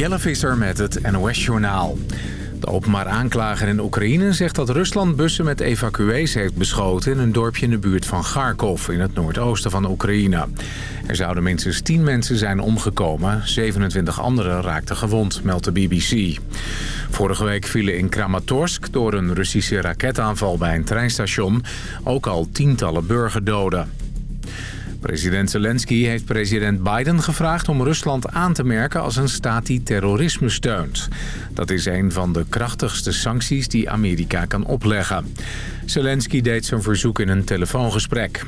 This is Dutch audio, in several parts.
Jelle Visser met het NOS-journaal. De openbaar aanklager in Oekraïne zegt dat Rusland bussen met evacuees heeft beschoten... in een dorpje in de buurt van Kharkov in het noordoosten van Oekraïne. Er zouden minstens 10 mensen zijn omgekomen. 27 anderen raakten gewond, meldt de BBC. Vorige week vielen in Kramatorsk door een Russische raketaanval bij een treinstation... ook al tientallen burgerdoden. President Zelensky heeft president Biden gevraagd om Rusland aan te merken als een staat die terrorisme steunt. Dat is een van de krachtigste sancties die Amerika kan opleggen. Zelensky deed zijn verzoek in een telefoongesprek.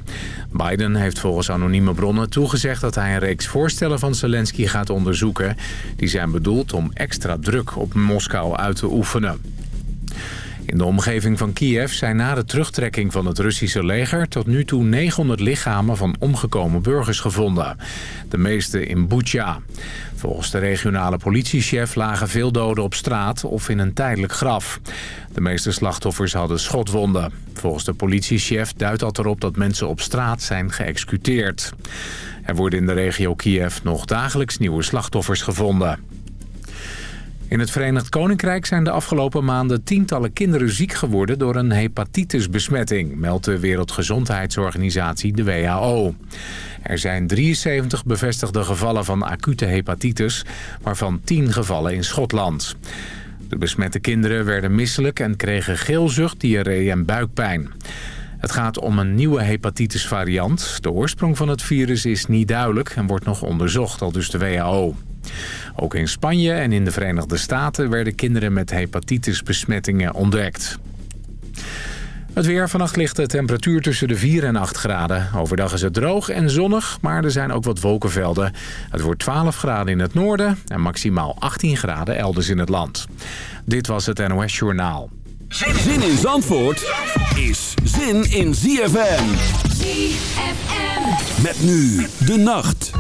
Biden heeft volgens anonieme bronnen toegezegd dat hij een reeks voorstellen van Zelensky gaat onderzoeken. Die zijn bedoeld om extra druk op Moskou uit te oefenen. In de omgeving van Kiev zijn na de terugtrekking van het Russische leger... tot nu toe 900 lichamen van omgekomen burgers gevonden. De meeste in Bucha. Volgens de regionale politiechef lagen veel doden op straat of in een tijdelijk graf. De meeste slachtoffers hadden schotwonden. Volgens de politiechef duidt dat erop dat mensen op straat zijn geëxecuteerd. Er worden in de regio Kiev nog dagelijks nieuwe slachtoffers gevonden. In het Verenigd Koninkrijk zijn de afgelopen maanden tientallen kinderen ziek geworden door een hepatitisbesmetting, meldt de Wereldgezondheidsorganisatie, de WHO. Er zijn 73 bevestigde gevallen van acute hepatitis, waarvan 10 gevallen in Schotland. De besmette kinderen werden misselijk en kregen geelzucht, diarree en buikpijn. Het gaat om een nieuwe hepatitisvariant. De oorsprong van het virus is niet duidelijk en wordt nog onderzocht, al dus de WHO. Ook in Spanje en in de Verenigde Staten werden kinderen met hepatitisbesmettingen ontdekt. Het weer. Vannacht ligt de temperatuur tussen de 4 en 8 graden. Overdag is het droog en zonnig, maar er zijn ook wat wolkenvelden. Het wordt 12 graden in het noorden en maximaal 18 graden elders in het land. Dit was het NOS Journaal. Zin in Zandvoort is zin in ZFM. ZFM. Met nu de nacht.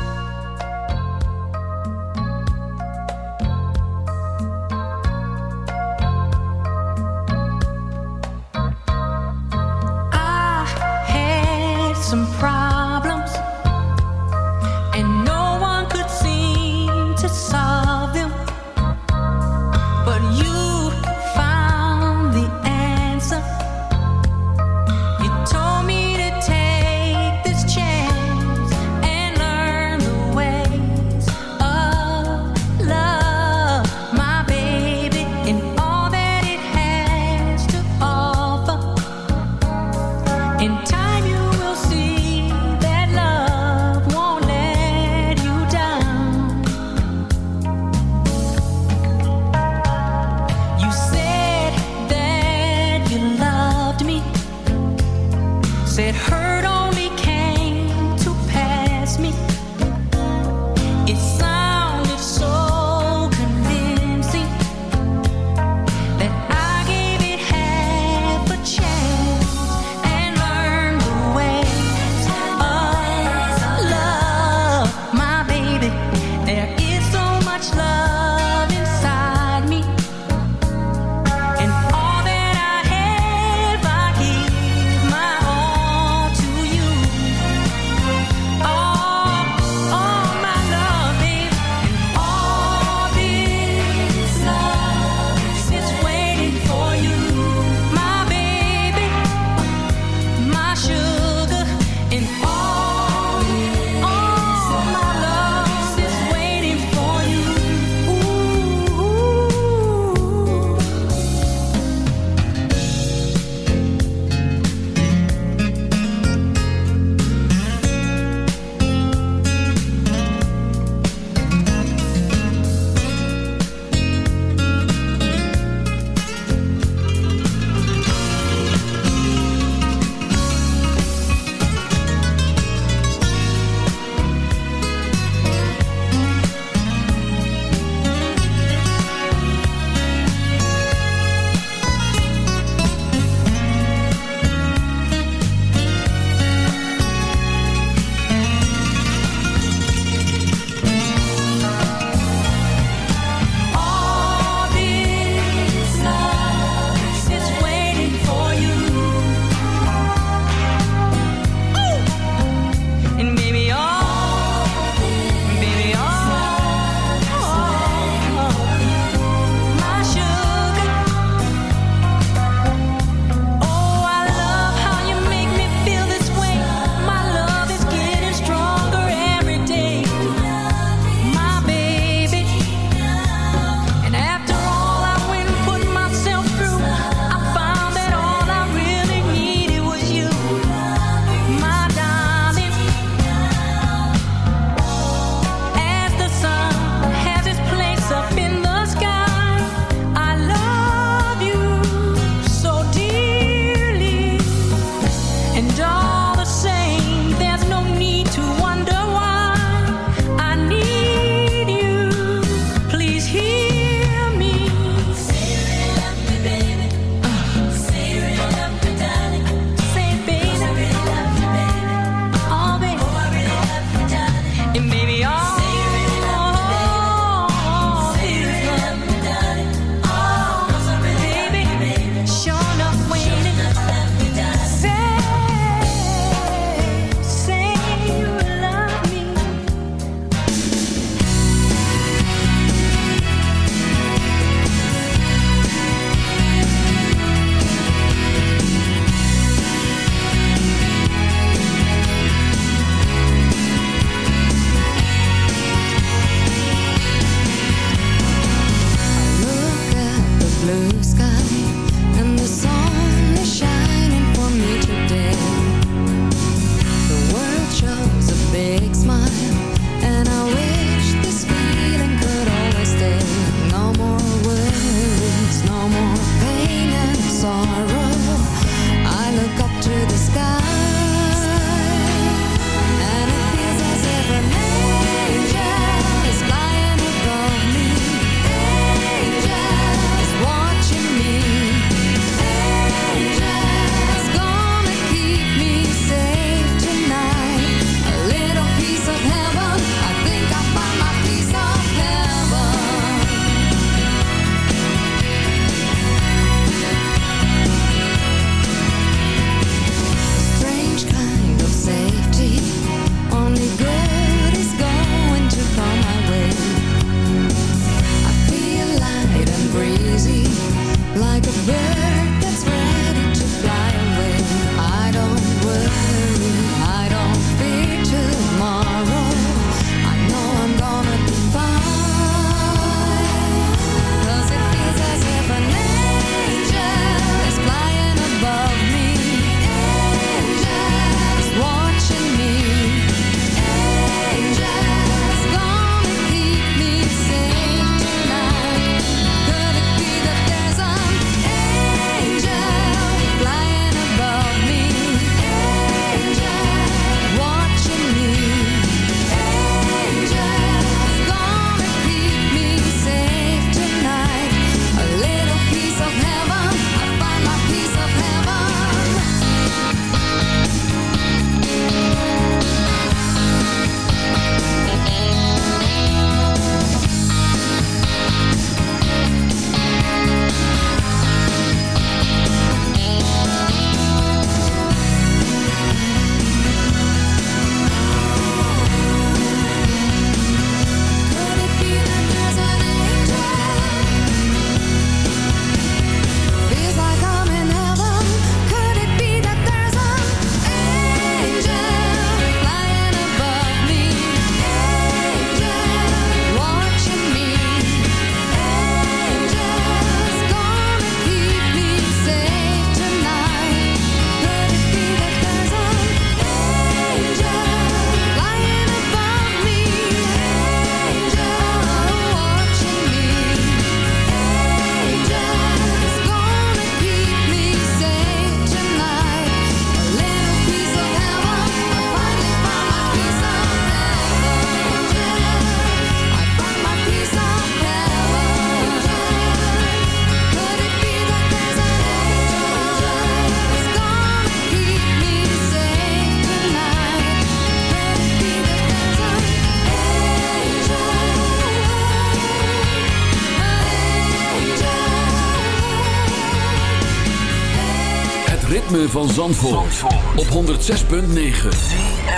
van Zandvoort, op 106.9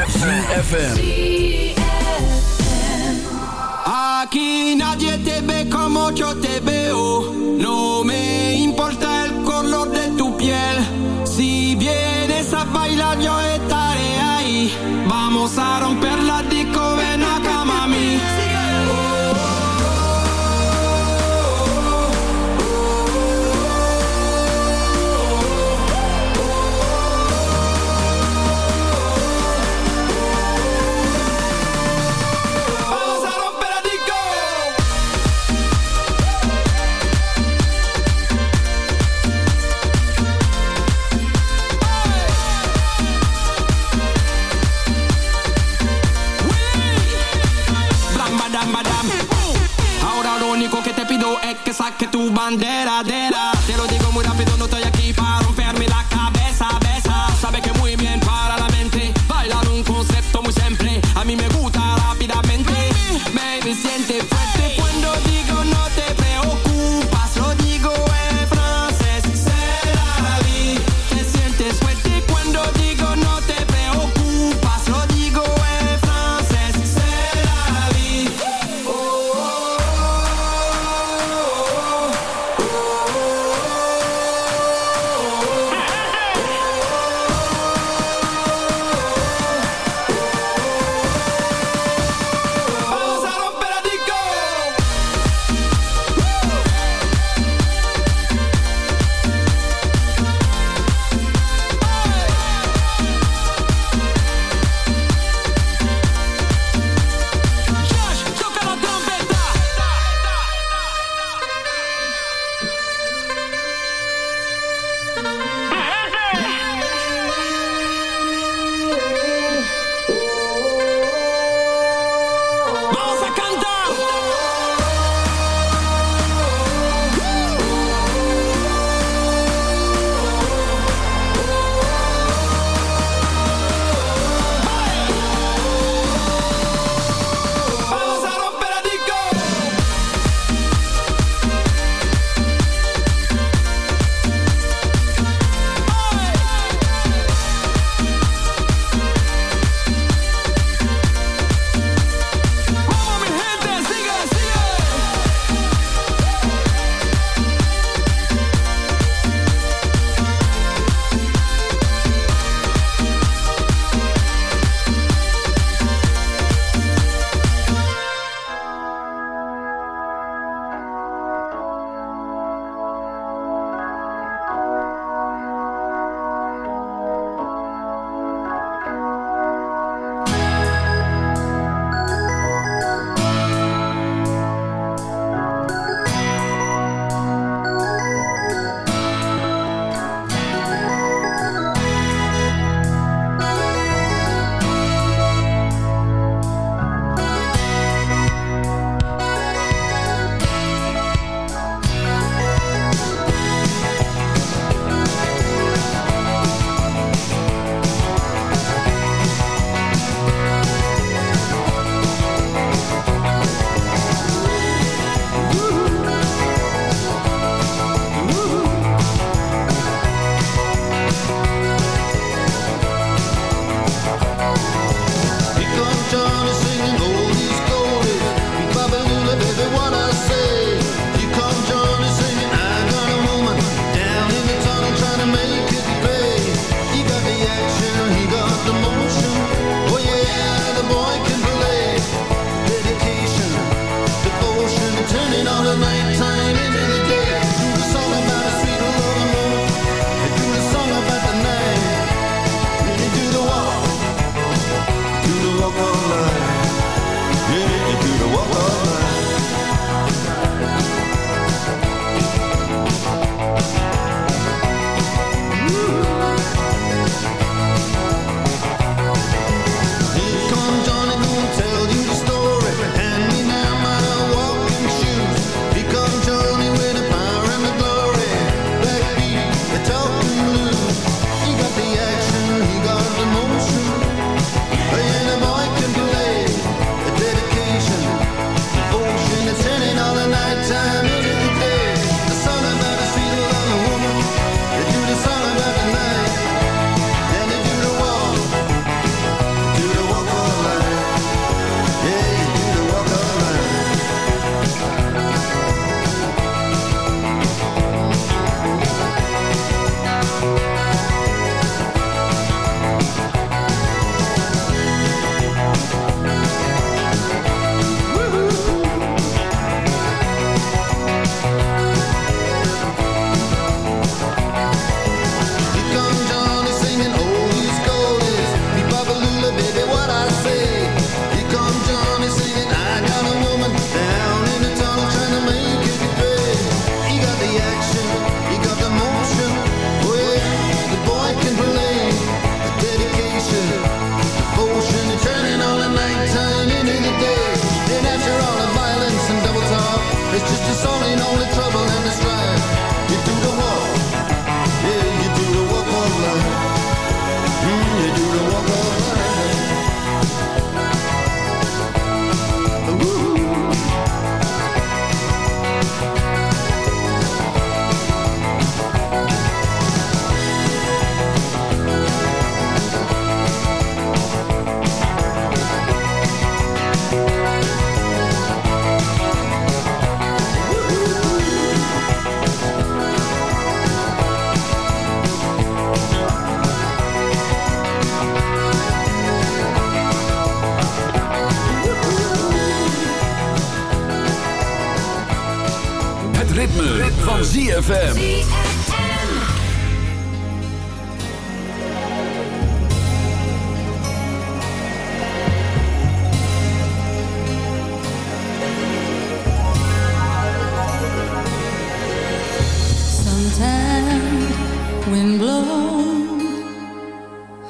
CFFM Aquí nadie te ve como yo te veo. No me bandera, dera.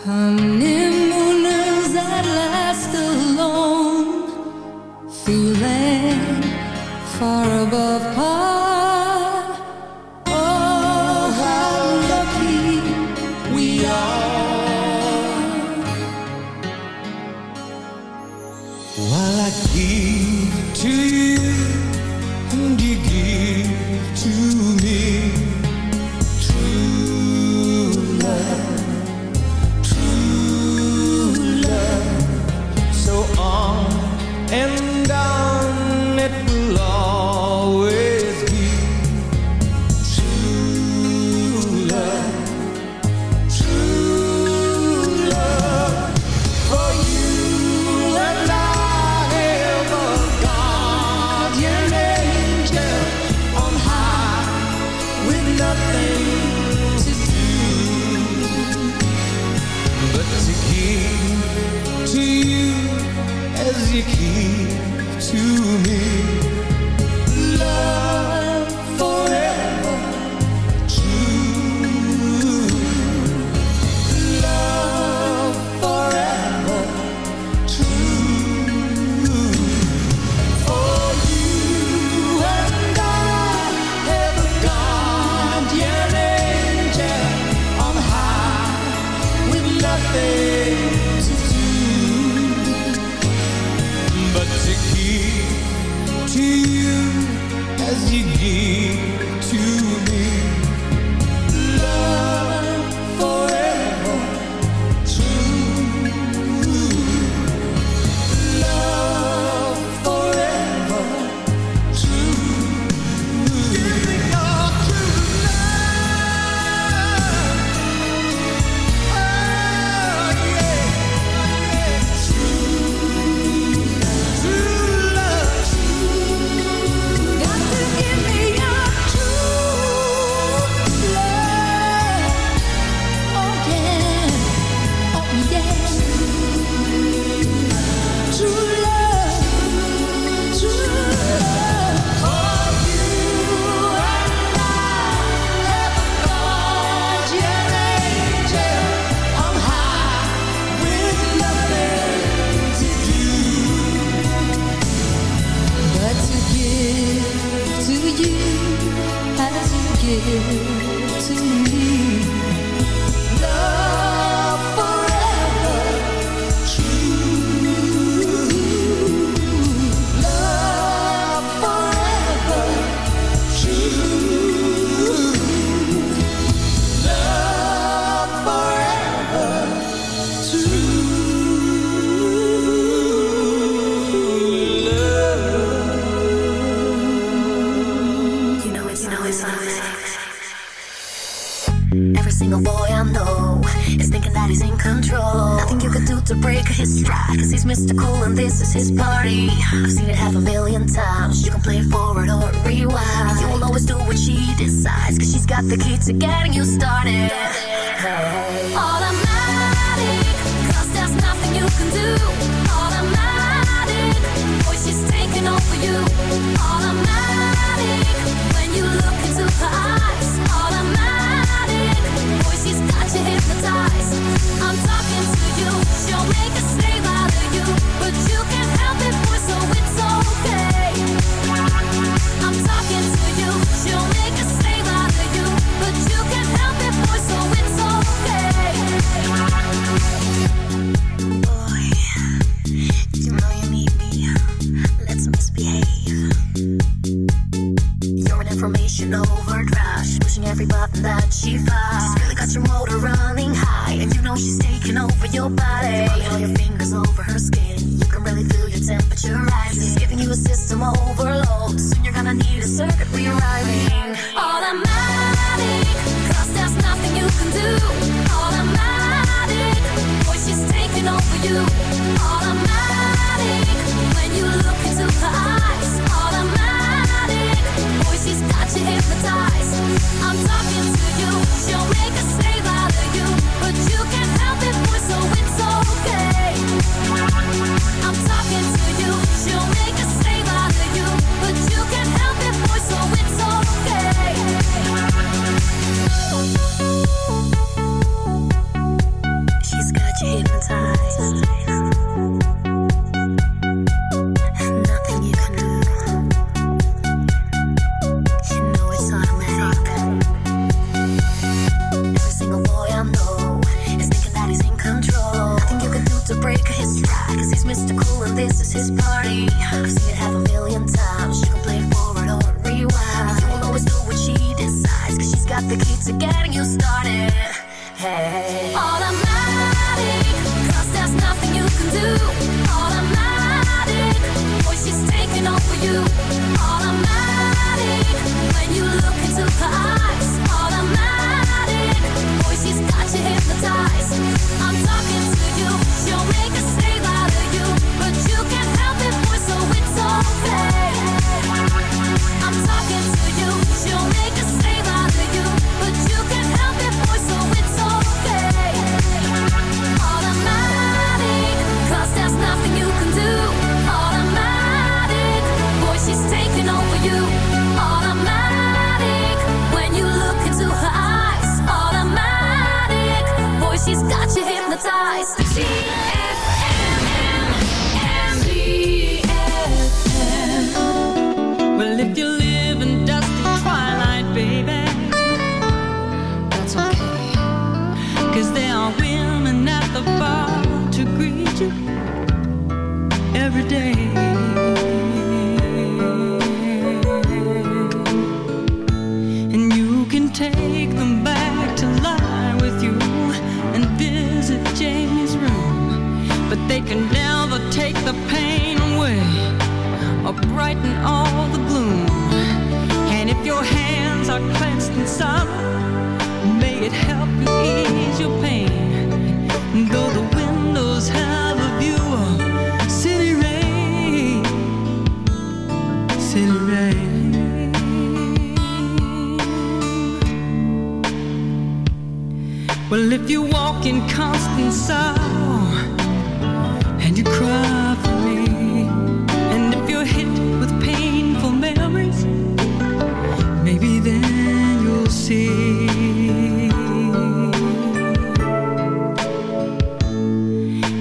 Um, to getting you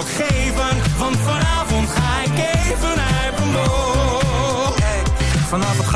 ook geven. Want vanavond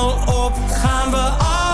al op? Gaan we allemaal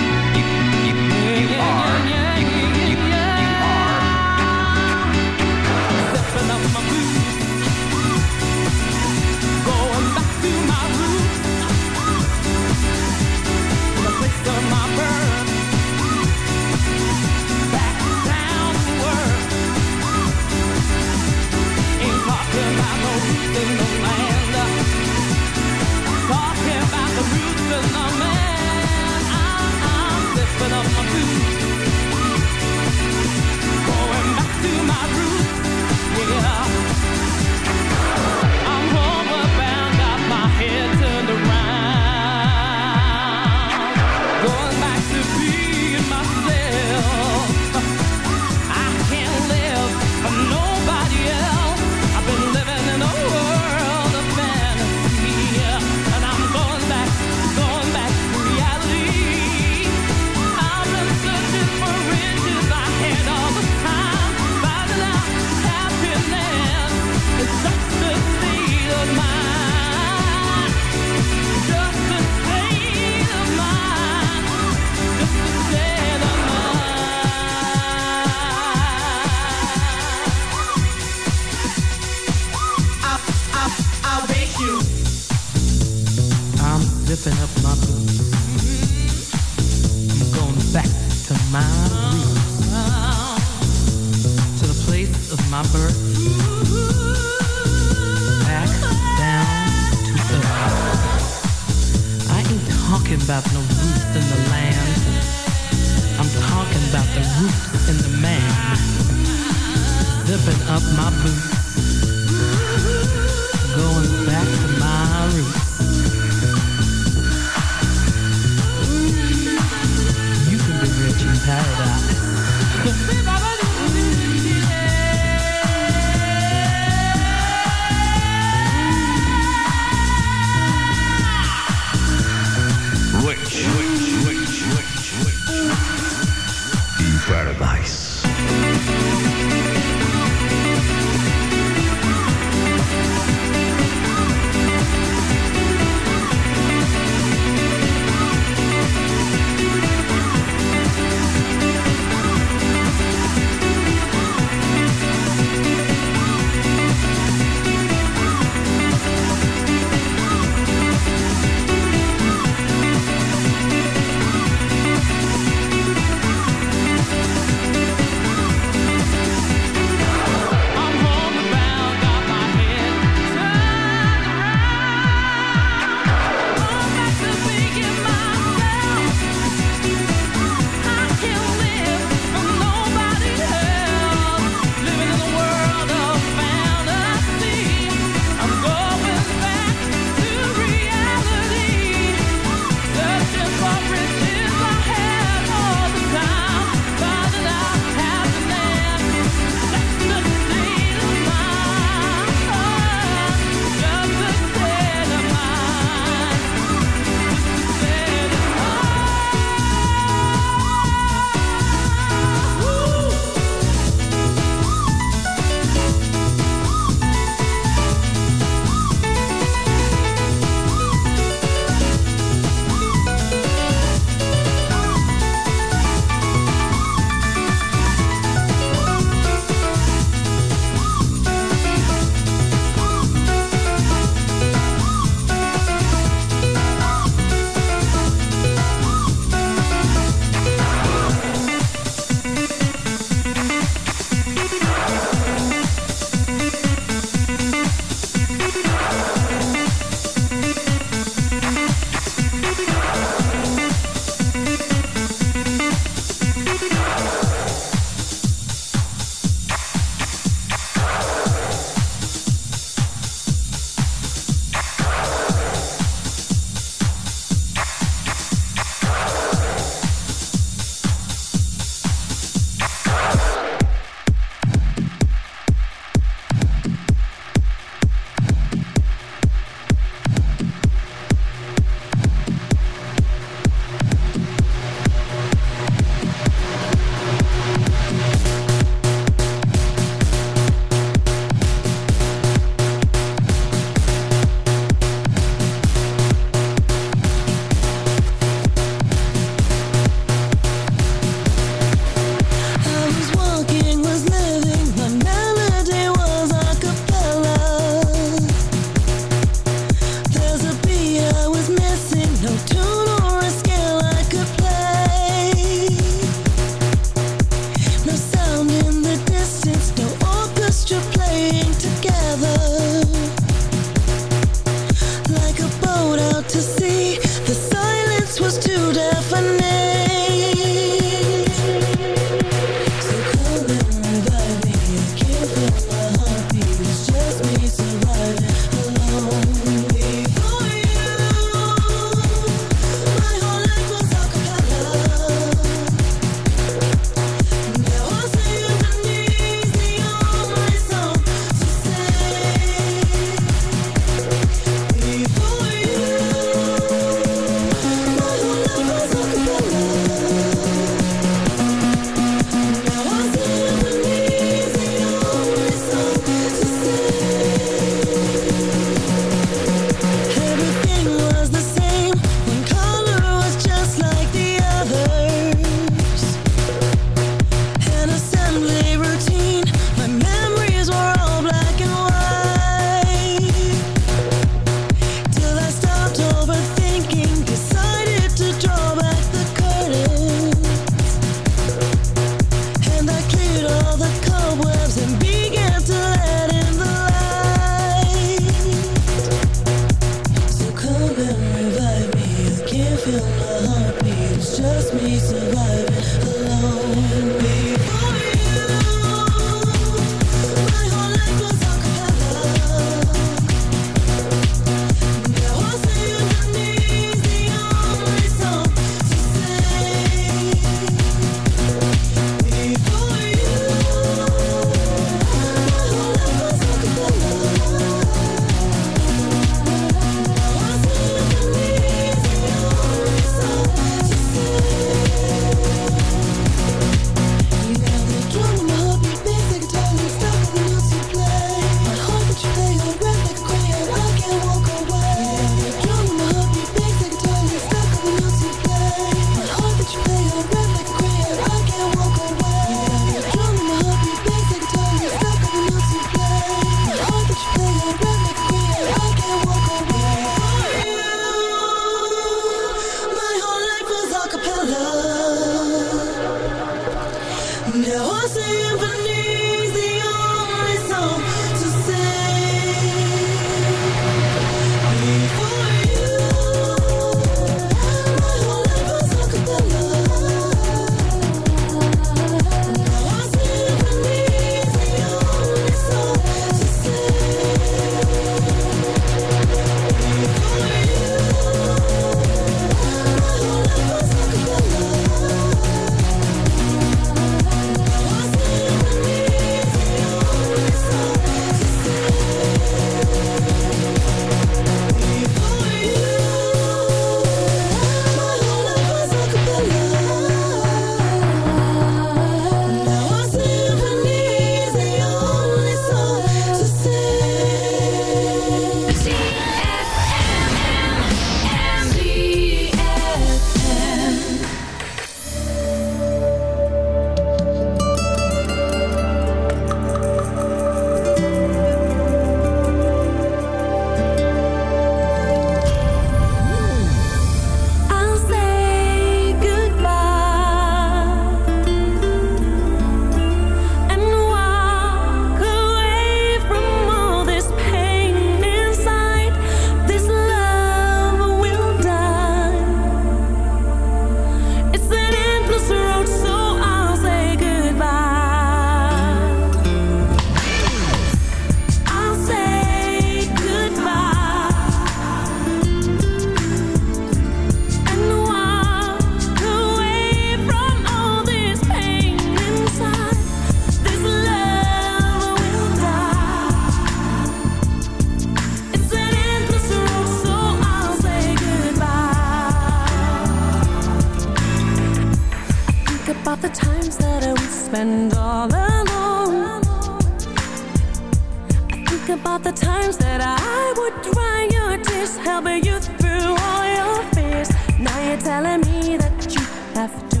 have to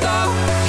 zet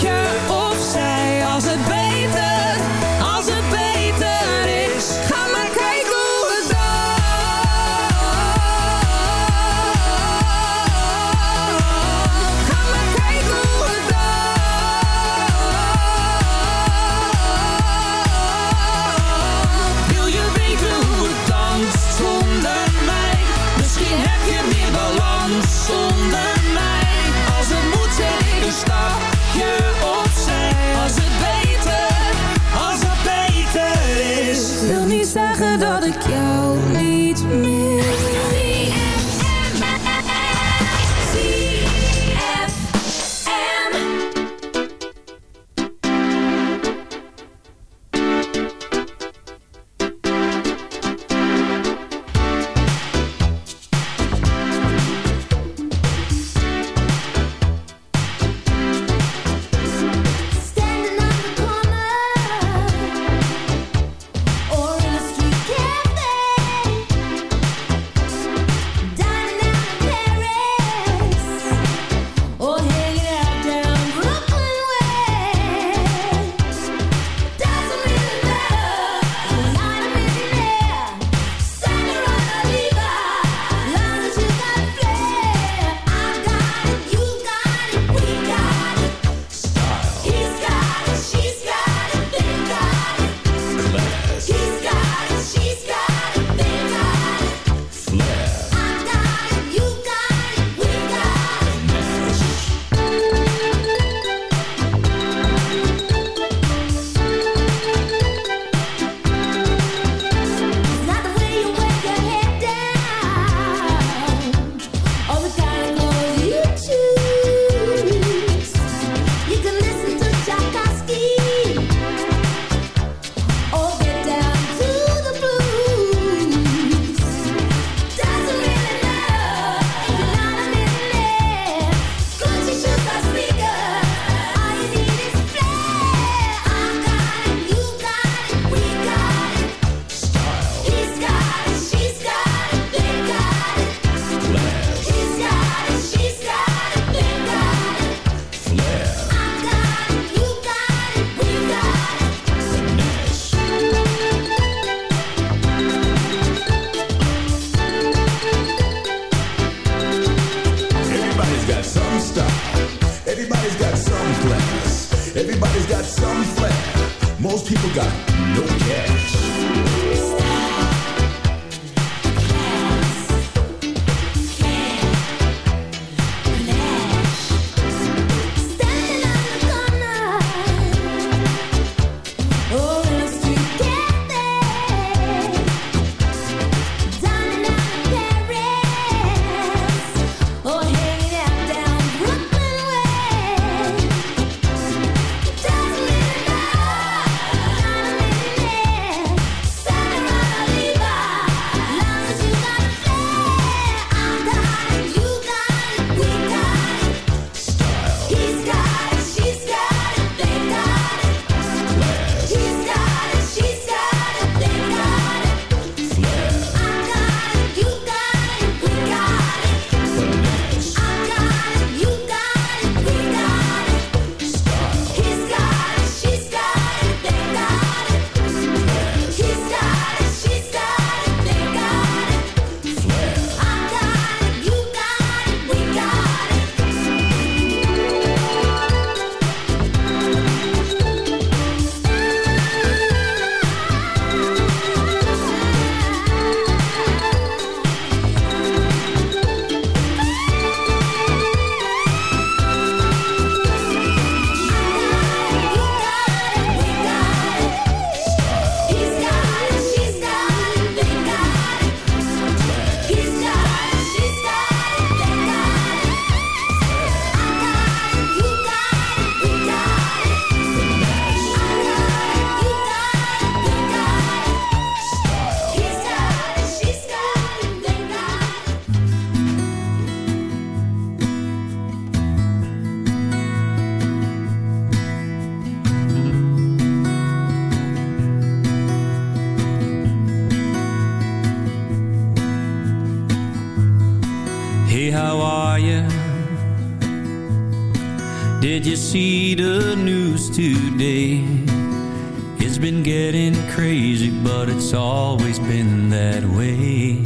that way?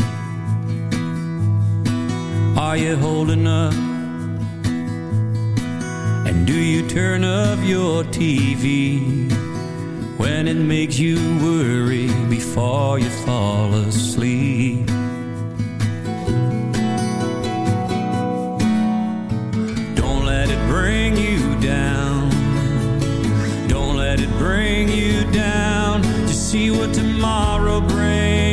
Are you holding up? And do you turn off your TV when it makes you worry before you fall asleep? Don't let it bring you down. Don't let it bring you down. Just see what tomorrow brings